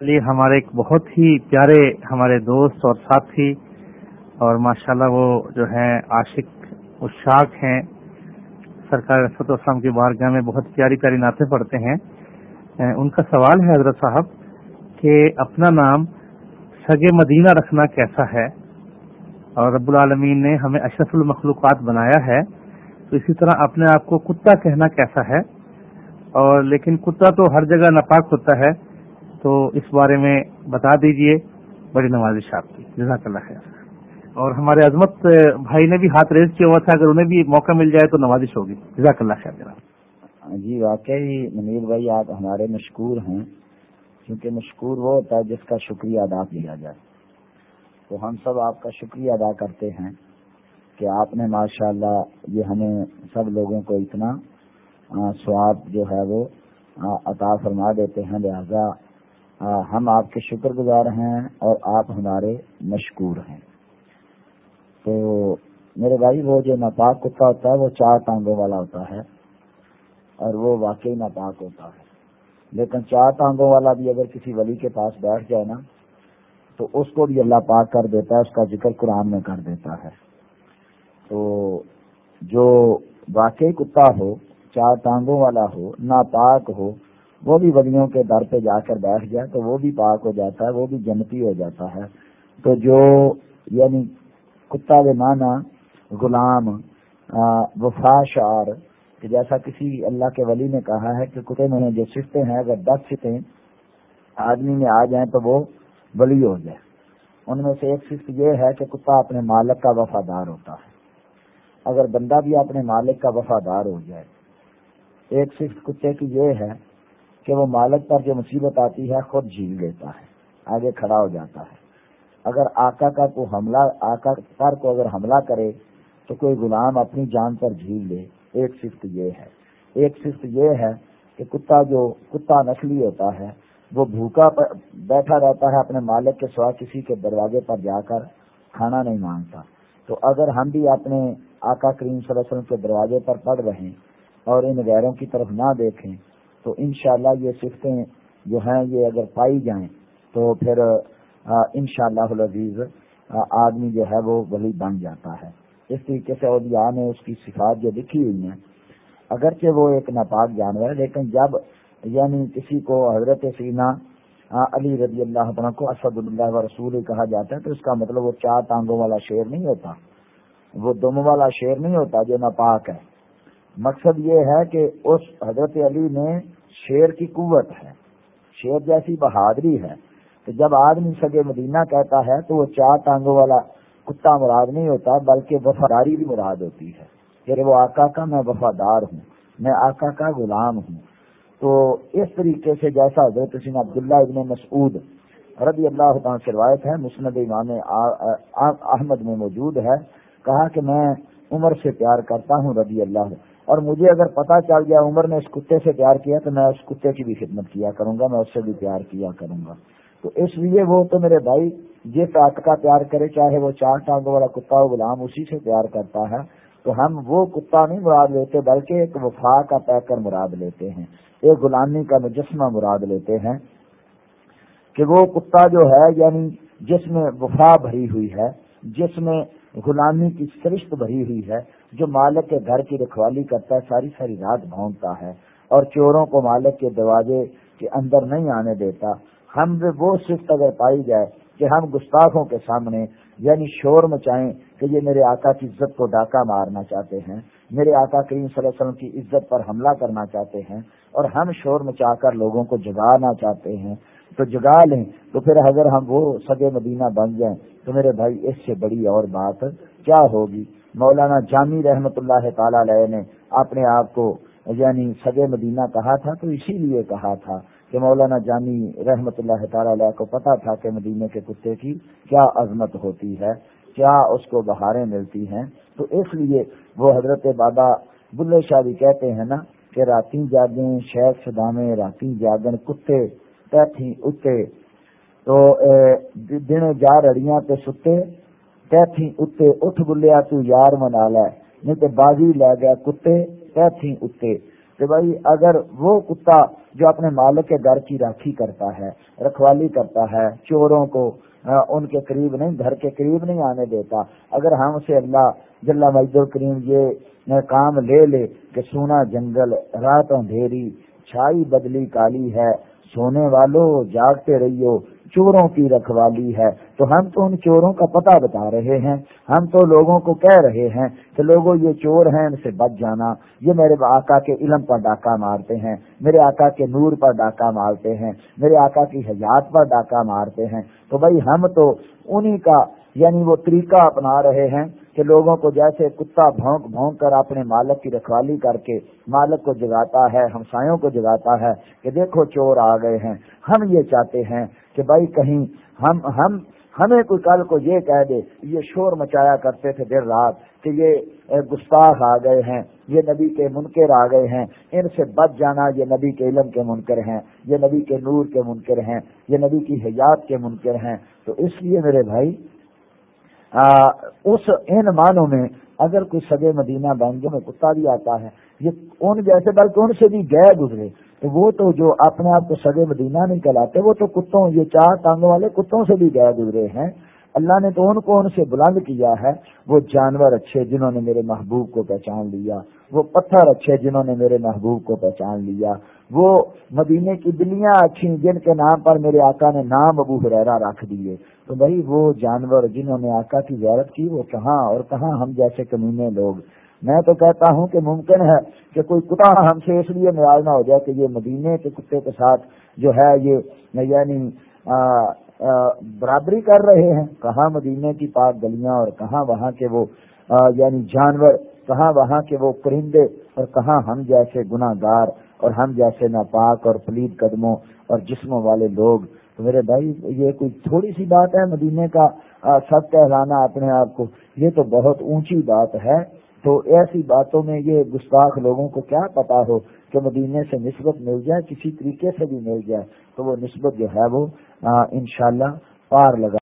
لیے ہمارے ایک بہت ہی پیارے ہمارے دوست اور ساتھی اور ماشاءاللہ وہ جو ہیں، عاشق اشاق ہیں۔ سرکار رسط اسلام کی بارگاہ میں بہت پیاری پیاری نعتیں پڑھتے ہیں۔ ان کا سوال ہے حضرت صاحب کہ اپنا نام سگ مدینہ رکھنا کیسا ہے؟ اور رب العالمین نے ہمیں اشرف المخلوقات بنایا ہے۔ تو اسی طرح اپنے آپ کو کتا کہنا کیسا ہے؟ اور لیکن کتا تو ہر جگہ ناپاک ہوتا ہے۔ تو اس بارے میں بتا دیجیے، بڑی نوازش آپ کی۔ جزاک اللہ خیر۔ اور ہمارے عظمت بھائی نے بھی ہاتھ ریز کیا ہوا تھا، اگر انہیں بھی موقع مل جائے تو نوازش ہوگی۔ جزاک اللہ خیر، جناب۔ ہاں جی واقعی منیر بھائی، آپ ہمارے مشکور ہیں، کیونکہ مشکور وہ ہوتا ہے جس کا شکریہ ادا کیا جائے۔ تو ہم سب آپ کا شکریہ ادا کرتے ہیں کہ آپ نے ماشاء اللہ یہ ہمیں سب لوگوں کو اتنا سواب جو ہے وہ عطا فرما دیتے ہیں۔ لہذا ہم آپ کے شکر گزار ہیں اور آپ ہمارے مشکور ہیں۔ تو میرے بھائی، وہ جو ناپاک کتا ہوتا ہے، وہ چار ٹانگوں والا ہوتا ہے اور وہ واقعی ناپاک ہوتا ہے۔ لیکن چار ٹانگوں والا بھی اگر کسی ولی کے پاس بیٹھ جائے نا، تو اس کو بھی اللہ پاک کر دیتا ہے، اس کا ذکر قرآن میں کر دیتا ہے۔ تو جو واقعی کتا ہو، چار ٹانگوں والا ہو، ناپاک ہو وہ بھی ولیوں کے در پہ جا کر بیٹھ جائے تو وہ بھی پاک ہو جاتا ہے، وہ بھی جنتی ہو جاتا ہے۔ تو جو یعنی کتا مانا غلام وفا شعر کہ جیسا کسی اللہ کے ولی نے کہا ہے کہ کتے میں جو سفتے ہیں، اگر دس سفتے آدمی میں آ جائیں تو وہ ولی ہو جائے۔ ان میں سے ایک صفت یہ ہے کہ کتا اپنے مالک کا وفادار ہوتا ہے۔ اگر بندہ بھی اپنے مالک کا وفادار ہو جائے، ایک صفت کتے کی یہ ہے کہ وہ مالک پر جو مصیبت آتی ہے خود جھیل لیتا ہے، آگے کھڑا ہو جاتا ہے۔ اگر آقا کا کو حملہ، آقا پر کو اگر حملہ کرے، تو کوئی غلام اپنی جان پر جھیل لے۔ ایک صفت یہ ہے۔ ایک صفت یہ ہے کہ کتا جو، کتا نسلی ہوتا ہے، وہ بھوکا بیٹھا رہتا ہے اپنے مالک کے سوا کسی کے دروازے پر جا کر کھانا نہیں مانگتا۔ تو اگر ہم بھی اپنے آقا کریم صلی اللہ علیہ وسلم کے دروازے پر پڑ رہے اور ان غیروں کی طرف نہ دیکھیں تو انشاءاللہ یہ صفتیں جو ہیں یہ اگر پائی جائیں تو پھر ان شاء اللہ عزیز آدمی جو ہے وہ ولی بن جاتا ہے۔ اس طریقے سے اولیاء نے اس کی صفات جو لکھی ہوئی ہیں، اگرچہ وہ ایک ناپاک جانور ہے، لیکن جب یعنی کسی کو حضرت سینا علی رضی اللہ عنہ کو اسد اللہ و رسول کہا جاتا ہے، تو اس کا مطلب وہ چار ٹانگوں والا شیر نہیں ہوتا۔ وہ دم والا شیر نہیں ہوتا جو ناپاک ہے۔ مقصد یہ ہے کہ اس حضرت علی میں شیر کی قوت ہے۔ شیر جیسی بہادری ہے۔ کہ جب آدمی سگے مدینہ کہتا ہے تو وہ چار ٹانگوں والا کتا مراد نہیں ہوتا، بلکہ وفاداری بھی مراد ہوتی ہے۔ کہ وہ آقا کا میں وفادار ہوں، میں آقا کا غلام ہوں۔ تو اس طریقے سے جیسا حضرت سین عبداللہ ابن مسعود رضی اللہ تعالیٰ سے روایت ہے، مسند امام احمد میں موجود ہے۔ کہا کہ میں عمر سے پیار کرتا ہوں رضی اللہ اور مجھے اگر پتا چل گیا عمر نے اس کتے سے پیار کیا تو میں اس کتے کی بھی خدمت کیا کروں گا، میں اس سے بھی پیار کیا کروں گا۔ تو اس لیے وہ تو میرے بھائی جس آٹ کا پیار کرے، چاہے وہ چار ٹانگوں والا کتا ہو، غلام اسی سے پیار کرتا ہے۔ تو ہم وہ کتا نہیں مراد لیتے، بلکہ ایک وفا کا پیکر مراد لیتے ہیں، ایک غلامی کا مجسمہ مراد لیتے ہیں۔ کہ وہ کتا جو ہے یعنی جس میں وفا بھری ہوئی ہے، جس میں غلامی کی سرشت بھری ہوئی ہے جو مالک کے گھر کی رکھوالی کرتا ہے، ساری ساری رات بھونگتا ہے اور چوروں کو مالک کے دروازے کے اندر نہیں آنے دیتا۔ ہم وہ صفت اگر پائی جائے کہ ہم گستاخوں کے سامنے یعنی شور مچائیں کہ یہ میرے آقا کی عزت کو ڈاکہ مارنا چاہتے ہیں، میرے آقا کریم صلی اللہ علیہ وسلم کی عزت پر حملہ کرنا چاہتے ہیں اور ہم شور مچا کر لوگوں کو جگانا چاہتے ہیں، تو جگا لیں۔ تو پھر اگر ہم وہ سگے مدینہ بن جائیں تو میرے بھائی، اس سے بڑی اور بات کیا ہوگی؟ مولانا جامی رحمت اللہ تعالی علیہ نے اپنے آپ کو یعنی سگے مدینہ کہا تھا، تو اسی لیے کہا تھا کہ مولانا جامی رحمت اللہ تعالی علیہ کو پتا تھا کہ مدینے کے کتے کی کیا عظمت ہوتی ہے، کیا اس کو بہاریں ملتی ہیں۔ تو اس لیے وہ حضرت بابا بلے شاہ بھی کہتے ہیں نا کہ راتی جاگیں، شیخ سدامے راتی جاگن، کتے پیتھی اتے۔ تو دن جا رڑیاں تے ستے تھی اتے اٹھ بلیا تو یار منا لے، نہیں تو بازی لے گیا کتے تھی اتے۔ کہ بھائی اگر وہ کتا جو اپنے مالک کے گھر کی راکھی کرتا ہے، رکھوالی کرتا ہے، چوروں کو ان کے قریب نہیں، گھر کے قریب نہیں آنے دیتا، اگر ہم سے اللہ جل مجد الکریم یہ کام لے لے کہ سونا جنگل رات اندھیری چھائی بدلی کالی ہے، سونے والوں جاگتے رہیو چوروں کی رکھوالی ہے۔ تو ہم تو ان چوروں کا پتہ بتا رہے ہیں۔ ہم تو لوگوں کو کہہ رہے ہیں کہ لوگوں یہ چور ہیں، ان سے بچ جانا۔ یہ میرے آقا کے علم پر ڈاکہ مارتے ہیں۔ میرے آقا کے نور پر ڈاکہ مارتے ہیں۔ میرے آقا کی حیات پر ڈاکہ مارتے ہیں۔ تو بھائی ہم تو انہی کا یعنی وہ طریقہ اپنا رہے ہیں کہ لوگوں کو جیسے کتا بھونک بھونک کر اپنے مالک کی رکھوالی کر کے مالک کو جگاتا ہے، ہمسایوں کو جگاتا ہے کہ دیکھو چور آ گئے ہیں۔ ہم یہ چاہتے ہیں کہ بھائی کہیں ہم ہم، ہمیں کوئی کل کو یہ کہہ دے، یہ شور مچایا کرتے تھے دیر رات کہ یہ گستاخ آ گئے ہیں، یہ نبی کے منکر آ گئے ہیں۔ ان سے بچ جانا یہ نبی کے علم کے منکر ہیں، یہ نبی کے نور کے منکر ہیں، یہ نبی کی حیات کے منکر ہیں۔ تو اس لیے میرے بھائی اس ان معنوں میں اگر کوئی سگے مدینہ بینگے میں کتا بھی آتا ہے، یہ ان جیسے بلکہ ان سے بھی گئے گزرے، تو وہ تو جو اپنے آپ کو سگے مدینہ نہیں کہلاتے، وہ تو کتوں، یہ چار ٹانگوں والے کتوں سے بھی گئے گزرے ہیں۔ اللہ نے تو ان کو ان سے بلند کیا ہے، وہ جانور اچھے جنہوں نے میرے محبوب کو پہچان لیا، وہ پتھر اچھے جنہوں نے میرے محبوب کو پہچان لیا، وہ مدینے کی بلیاں اچھی جن کے نام پر میرے آقا نے نام ابو حریرا رکھ دیے۔ تو بھائی وہ جانور جنہوں نے آقا کی زیارت کی، وہ کہاں اور کہاں ہم جیسے کمینے لوگ؟ میں تو کہتا ہوں کہ ممکن ہے کہ کوئی کتا ہم سے اس لیے ناراض نہ ہو جائے کہ یہ مدینے کے کتے کے ساتھ جو ہے یہ یعنی برابری کر رہے ہیں۔ کہاں مدینے کی پاک گلیاں اور کہاں وہاں کے وہ یعنی جانور، کہاں وہاں کے وہ پرندے اور کہاں ہم جیسے گناہ گار اور ہم جیسے ناپاک اور پلید قدموں اور جسموں والے لوگ۔ تو میرے بھائی، یہ کوئی تھوڑی سی بات ہے مدینے کا سب کہلانا اپنے آپ کو؟ یہ تو بہت اونچی بات ہے۔ تو ایسی باتوں میں یہ گستاخ لوگوں کو کیا پتا ہو؟ کہ مدینے سے نسبت مل جائے، کسی طریقے سے بھی مل جائے، تو وہ نسبت جو ہے وہ انشاءاللہ پار لگا